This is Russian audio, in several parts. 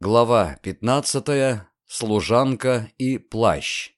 Глава 15. Служанка и плащ.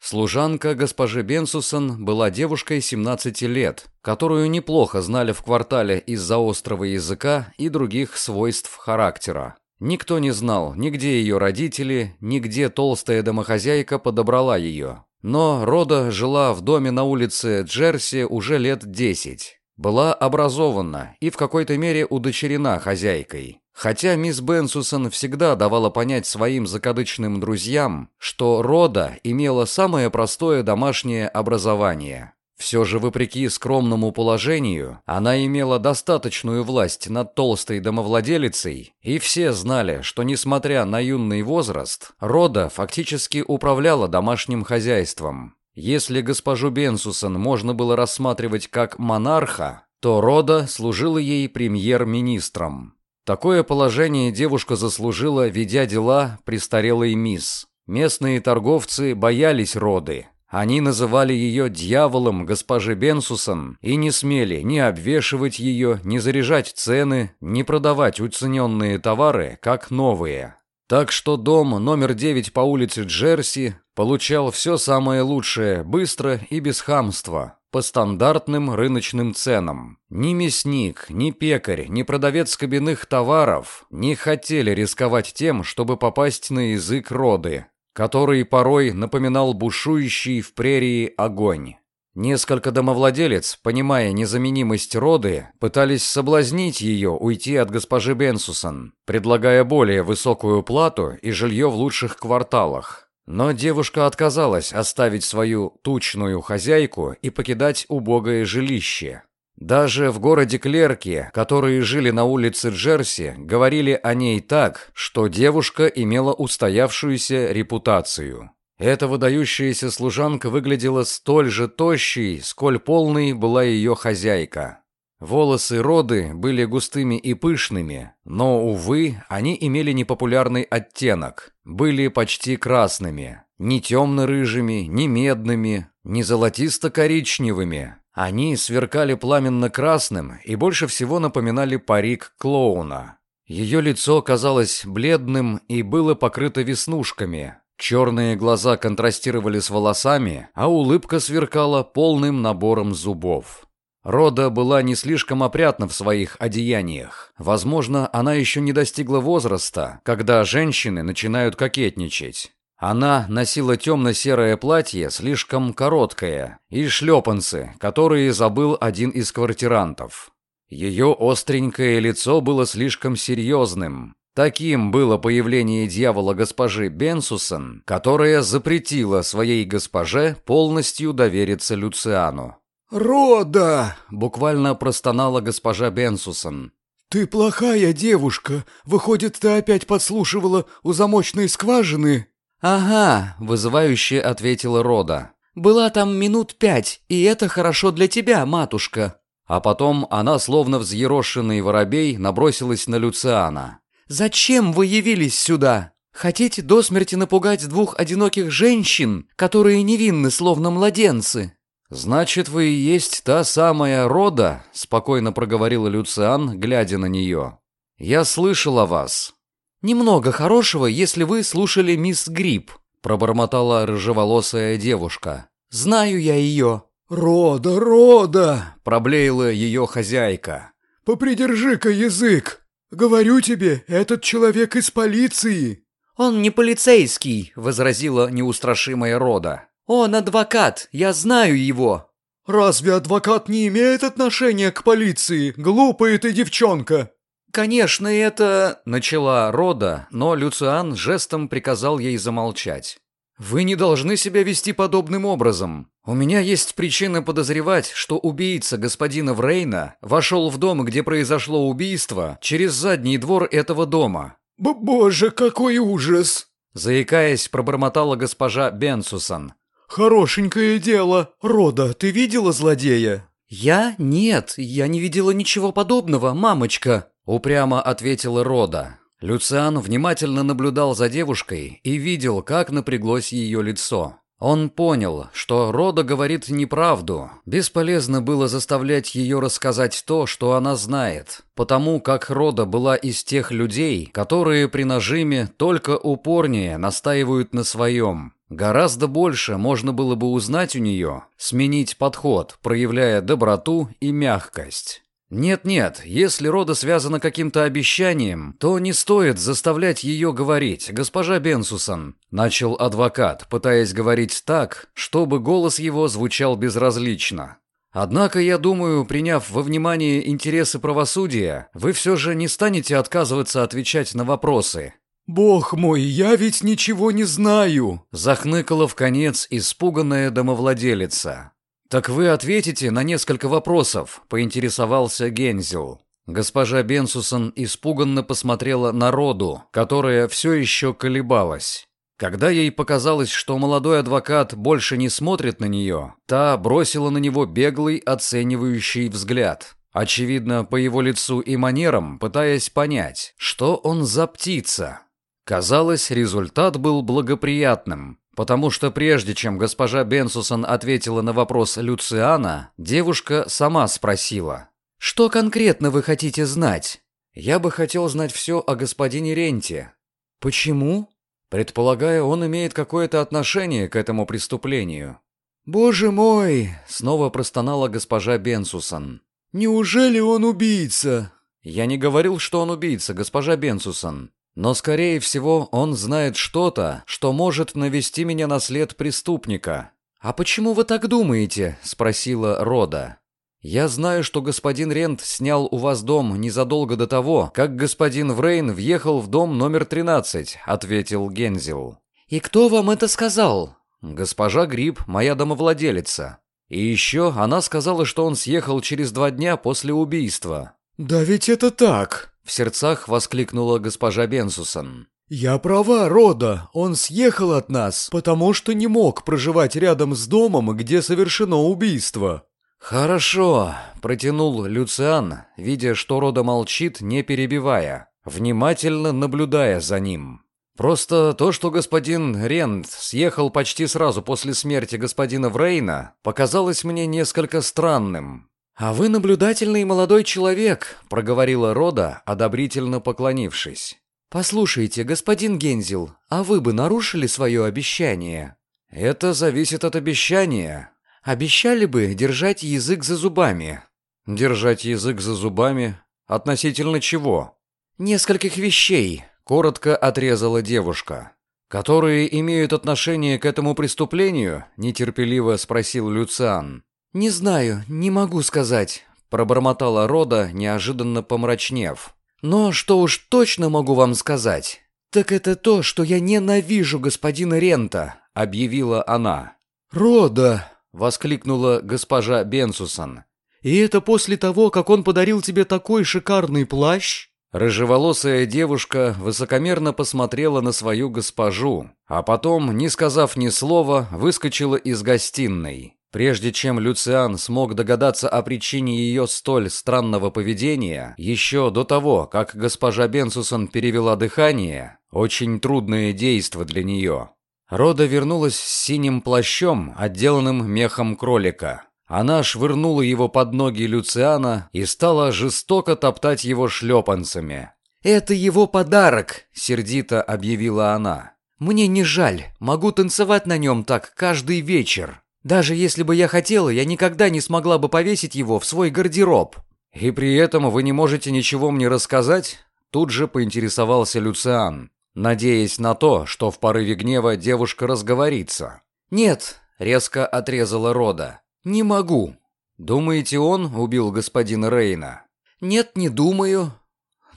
Служанка госпожи Бенсусон была девушкой 17 лет, которую неплохо знали в квартале из-за острого языка и других свойств характера. Никто не знал, нигде ее родители, нигде толстая домохозяйка подобрала ее. Но Рода жила в доме на улице Джерси уже лет 10. Была образована и в какой-то мере удочерена хозяйкой. Хотя мисс Бенсусон всегда давала понять своим закадычным друзьям, что Рода имела самое простое домашнее образование. Все же, вопреки скромному положению, она имела достаточную власть над толстой домовладелицей, и все знали, что, несмотря на юный возраст, Рода фактически управляла домашним хозяйством. Если госпожу Бенсусон можно было рассматривать как монарха, то Рода служила ей премьер-министром. Такое положение девушка заслужила, ведя дела престарелой мисс. Местные торговцы боялись роды. Они называли ее дьяволом госпожи Бенсусон и не смели ни обвешивать ее, ни заряжать цены, ни продавать уцененные товары как новые. Так что дом номер 9 по улице Джерси получал все самое лучшее, быстро и без хамства по стандартным рыночным ценам. Ни мясник, ни пекарь, ни продавец кабинных товаров не хотели рисковать тем, чтобы попасть на язык роды, который порой напоминал бушующий в прерии огонь. Несколько домовладелец, понимая незаменимость роды, пытались соблазнить ее уйти от госпожи Бенсусон, предлагая более высокую плату и жилье в лучших кварталах. Но девушка отказалась оставить свою тучную хозяйку и покидать убогое жилище. Даже в городе клерки, которые жили на улице Джерси, говорили о ней так, что девушка имела устоявшуюся репутацию. Эта выдающаяся служанка выглядела столь же тощей, сколь полной была ее хозяйка. Волосы Роды были густыми и пышными, но, увы, они имели непопулярный оттенок, были почти красными, не темно-рыжими, не медными, не золотисто-коричневыми. Они сверкали пламенно-красным и больше всего напоминали парик клоуна. Ее лицо казалось бледным и было покрыто веснушками. Черные глаза контрастировали с волосами, а улыбка сверкала полным набором зубов. Рода была не слишком опрятна в своих одеяниях. Возможно, она еще не достигла возраста, когда женщины начинают кокетничать. Она носила темно-серое платье, слишком короткое, и шлепанцы, которые забыл один из квартирантов. Ее остренькое лицо было слишком серьезным. Таким было появление дьявола госпожи Бенсусон, которая запретила своей госпоже полностью довериться Люциану. «Рода!» — буквально простонала госпожа Бенсусон. «Ты плохая девушка. Выходит, ты опять подслушивала у замочной скважины?» «Ага», — вызывающе ответила Рода. «Была там минут пять, и это хорошо для тебя, матушка». А потом она, словно взъерошенный воробей, набросилась на Люциана. «Зачем вы явились сюда? Хотите до смерти напугать двух одиноких женщин, которые невинны, словно младенцы?» «Значит, вы и есть та самая Рода?» — спокойно проговорила Люциан, глядя на нее. «Я слышал о вас». «Немного хорошего, если вы слушали мисс Гриб», — пробормотала рыжеволосая девушка. «Знаю я ее». «Рода, Рода!» — проблеяла ее хозяйка. «Попридержи-ка язык! Говорю тебе, этот человек из полиции!» «Он не полицейский», — возразила неустрашимая Рода. «Он адвокат, я знаю его!» «Разве адвокат не имеет отношения к полиции, глупая ты девчонка?» «Конечно, это...» — начала Рода, но Люциан жестом приказал ей замолчать. «Вы не должны себя вести подобным образом. У меня есть причины подозревать, что убийца господина Врейна вошел в дом, где произошло убийство, через задний двор этого дома». Б «Боже, какой ужас!» Заикаясь, пробормотала госпожа Бенсусон. «Хорошенькое дело. Рода, ты видела злодея?» «Я? Нет, я не видела ничего подобного, мамочка», — упрямо ответила Рода. Люциан внимательно наблюдал за девушкой и видел, как напряглось ее лицо. Он понял, что Рода говорит неправду. Бесполезно было заставлять ее рассказать то, что она знает, потому как Рода была из тех людей, которые при нажиме только упорнее настаивают на своем. Гораздо больше можно было бы узнать у нее, сменить подход, проявляя доброту и мягкость. Нет-нет, если рода связана каким-то обещанием, то не стоит заставлять ее говорить, госпожа Бенсусон, начал адвокат, пытаясь говорить так, чтобы голос его звучал безразлично. Однако, я думаю, приняв во внимание интересы правосудия, вы все же не станете отказываться отвечать на вопросы. «Бог мой, я ведь ничего не знаю!» Захныкала в конец испуганная домовладелица. «Так вы ответите на несколько вопросов», — поинтересовался Гензел. Госпожа Бенсусон испуганно посмотрела на Роду, которая все еще колебалась. Когда ей показалось, что молодой адвокат больше не смотрит на нее, та бросила на него беглый оценивающий взгляд. Очевидно, по его лицу и манерам, пытаясь понять, что он за птица. Казалось, результат был благоприятным. Потому что прежде чем госпожа Бенсусон ответила на вопрос Люциана, девушка сама спросила. «Что конкретно вы хотите знать?» «Я бы хотел знать все о господине Ренте». «Почему?» «Предполагаю, он имеет какое-то отношение к этому преступлению». «Боже мой!» — снова простонала госпожа Бенсусон. «Неужели он убийца?» «Я не говорил, что он убийца, госпожа Бенсусон. Но, скорее всего, он знает что-то, что может навести меня на след преступника. «А почему вы так думаете?» – спросила Рода. «Я знаю, что господин Рент снял у вас дом незадолго до того, как господин Врейн въехал в дом номер 13», – ответил Гензел. «И кто вам это сказал?» «Госпожа Гриб, моя домовладелица. И еще она сказала, что он съехал через два дня после убийства». «Да ведь это так!» В сердцах воскликнула госпожа Бенсусон. «Я права, Рода. Он съехал от нас, потому что не мог проживать рядом с домом, где совершено убийство». «Хорошо», — протянул Люциан, видя, что Рода молчит, не перебивая, внимательно наблюдая за ним. «Просто то, что господин Рент съехал почти сразу после смерти господина Врейна, показалось мне несколько странным. «А вы наблюдательный молодой человек», — проговорила Рода, одобрительно поклонившись. «Послушайте, господин Гензел, а вы бы нарушили свое обещание?» «Это зависит от обещания. Обещали бы держать язык за зубами». «Держать язык за зубами? Относительно чего?» «Нескольких вещей», — коротко отрезала девушка. «Которые имеют отношение к этому преступлению?» — нетерпеливо спросил Люциан. «Не знаю, не могу сказать», — пробормотала Рода, неожиданно помрачнев. «Но что уж точно могу вам сказать, так это то, что я ненавижу господина Рента», — объявила она. «Рода!» — воскликнула госпожа Бенсусон. «И это после того, как он подарил тебе такой шикарный плащ?» Рыжеволосая девушка высокомерно посмотрела на свою госпожу, а потом, не сказав ни слова, выскочила из гостиной. Прежде чем Люциан смог догадаться о причине ее столь странного поведения, еще до того, как госпожа Бенсусон перевела дыхание, очень трудное действо для нее. Рода вернулась с синим плащом, отделанным мехом кролика. Она швырнула его под ноги Люциана и стала жестоко топтать его шлепанцами. «Это его подарок!» — сердито объявила она. «Мне не жаль, могу танцевать на нем так каждый вечер». Даже если бы я хотела, я никогда не смогла бы повесить его в свой гардероб. И при этом вы не можете ничего мне рассказать? Тут же поинтересовался Люциан, надеясь на то, что в порыве гнева девушка разговорится. Нет, резко отрезала Рода. Не могу. Думаете, он убил господина Рейна? Нет, не думаю.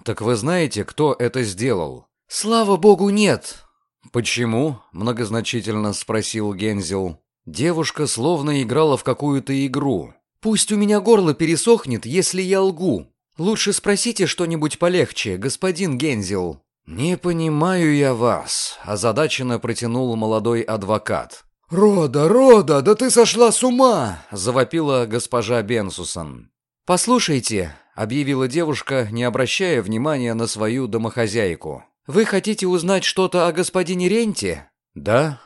Так вы знаете, кто это сделал? Слава богу, нет. Почему? многозначительно спросил Гензел. Девушка словно играла в какую-то игру. «Пусть у меня горло пересохнет, если я лгу. Лучше спросите что-нибудь полегче, господин Гензел». «Не понимаю я вас», – озадаченно протянул молодой адвокат. «Рода, Рода, да ты сошла с ума!» – завопила госпожа Бенсусон. «Послушайте», – объявила девушка, не обращая внимания на свою домохозяйку. «Вы хотите узнать что-то о господине Ренте?» «Да»,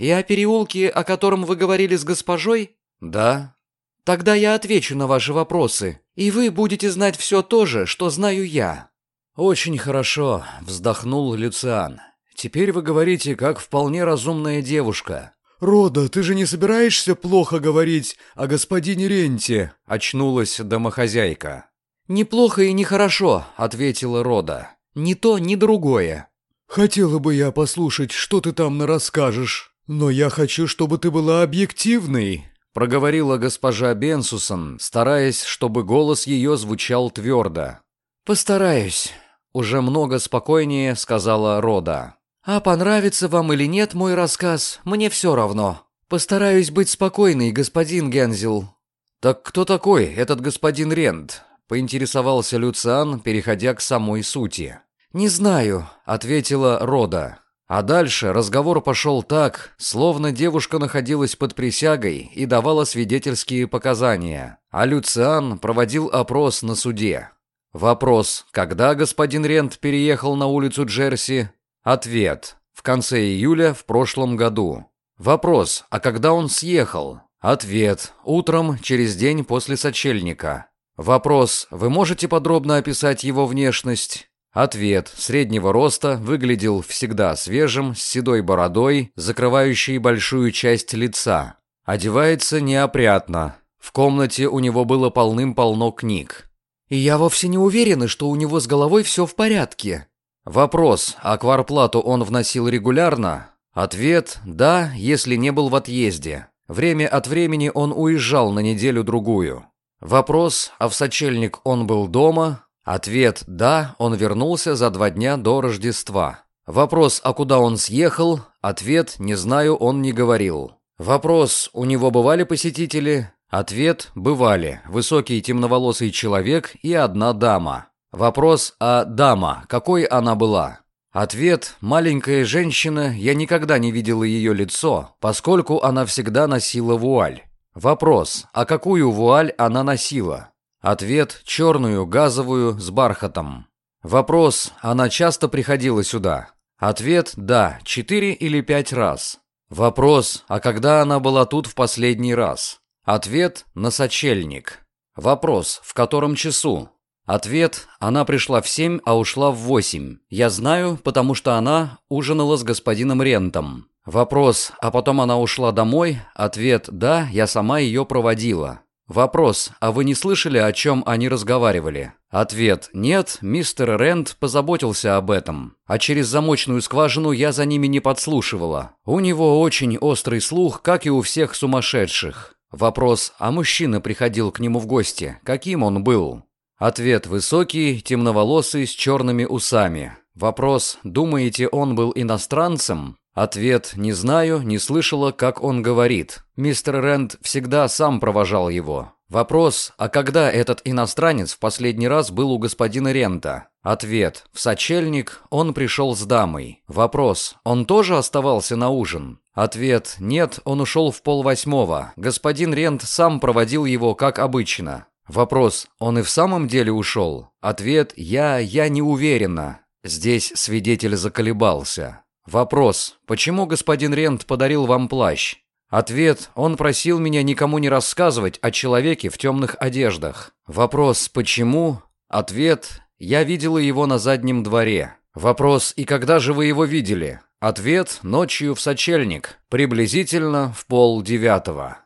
И о переулке, о котором вы говорили с госпожой? Да. Тогда я отвечу на ваши вопросы, и вы будете знать все то же, что знаю я. Очень хорошо, вздохнул Люциан. Теперь вы говорите, как вполне разумная девушка. «Рода, ты же не собираешься плохо говорить о господине Ренте?» — очнулась домохозяйка. «Неплохо и нехорошо», — ответила Рода. «Ни то, ни другое». «Хотела бы я послушать, что ты там расскажешь, но я хочу, чтобы ты была объективной», — проговорила госпожа Бенсусон, стараясь, чтобы голос ее звучал твердо. «Постараюсь», — уже много спокойнее сказала Рода. А понравится вам или нет мой рассказ, мне все равно. Постараюсь быть спокойной, господин Гензел». «Так кто такой этот господин Рент?» — поинтересовался Люциан, переходя к самой сути. «Не знаю», — ответила Рода. А дальше разговор пошел так, словно девушка находилась под присягой и давала свидетельские показания, а Люциан проводил опрос на суде. Вопрос, когда господин Рент переехал на улицу Джерси, Ответ. В конце июля в прошлом году. Вопрос. А когда он съехал? Ответ. Утром, через день после сочельника. Вопрос. Вы можете подробно описать его внешность? Ответ. Среднего роста, выглядел всегда свежим, с седой бородой, закрывающей большую часть лица. Одевается неопрятно. В комнате у него было полным-полно книг. «И я вовсе не уверена, что у него с головой все в порядке», Вопрос, а кварплату он вносил регулярно? Ответ – да, если не был в отъезде. Время от времени он уезжал на неделю-другую. Вопрос, а в сочельник он был дома? Ответ – да, он вернулся за два дня до Рождества. Вопрос, а куда он съехал? Ответ – не знаю, он не говорил. Вопрос, у него бывали посетители? Ответ – бывали. Высокий темноволосый человек и одна дама. Вопрос, а дама, какой она была? Ответ – маленькая женщина, я никогда не видела ее лицо, поскольку она всегда носила вуаль. Вопрос, а какую вуаль она носила? Ответ – черную, газовую, с бархатом. Вопрос, она часто приходила сюда? Ответ – да, четыре или пять раз. Вопрос, а когда она была тут в последний раз? Ответ – на сочельник. Вопрос, в котором часу? Ответ – она пришла в семь, а ушла в восемь. Я знаю, потому что она ужинала с господином Рентом. Вопрос – а потом она ушла домой? Ответ – да, я сама ее проводила. Вопрос – а вы не слышали, о чем они разговаривали? Ответ – нет, мистер Рент позаботился об этом. А через замочную скважину я за ними не подслушивала. У него очень острый слух, как и у всех сумасшедших. Вопрос – а мужчина приходил к нему в гости? Каким он был? Ответ высокий, темноволосый, с черными усами. Вопрос, думаете, он был иностранцем? Ответ, не знаю, не слышала, как он говорит. Мистер Рэнд всегда сам провожал его. Вопрос, а когда этот иностранец в последний раз был у господина Рента? Ответ, в сочельник он пришел с дамой. Вопрос, он тоже оставался на ужин? Ответ, нет, он ушел в полвосьмого. Господин Рент сам проводил его, как обычно. Вопрос, он и в самом деле ушел? Ответ, я, я не уверена. Здесь свидетель заколебался. Вопрос, почему господин Рент подарил вам плащ? Ответ, он просил меня никому не рассказывать о человеке в темных одеждах. Вопрос, почему? Ответ, я видела его на заднем дворе. Вопрос, и когда же вы его видели? Ответ, ночью в сочельник, приблизительно в пол девятого.